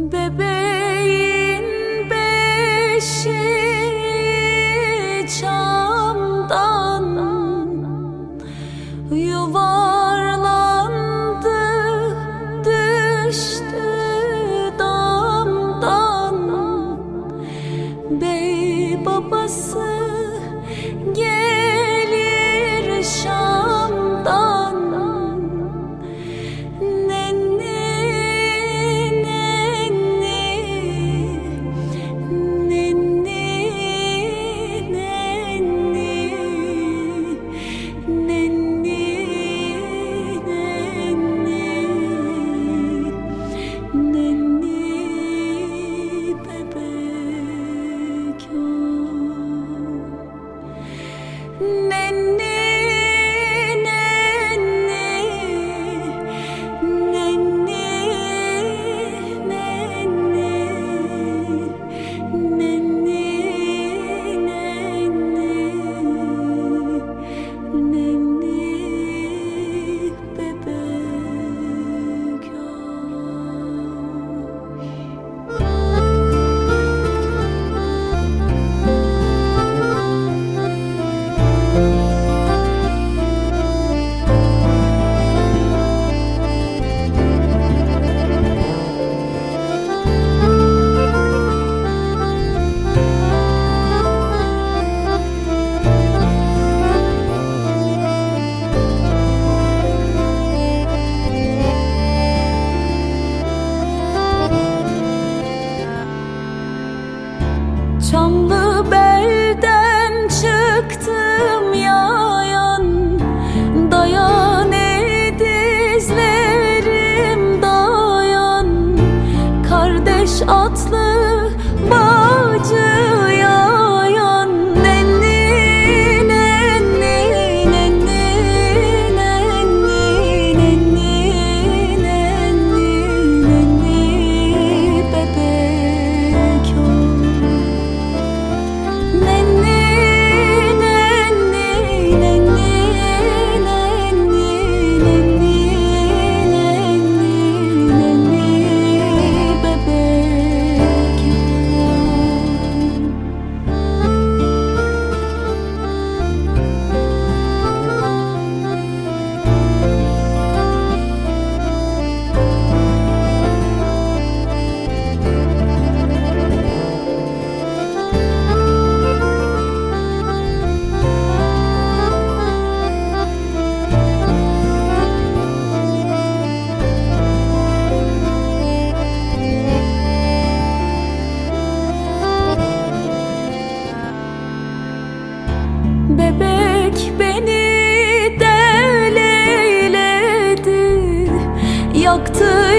Bebeğin beşiği çamdan Yuvarlandı düştü damdan. Bey babası gel 唱不 baktı.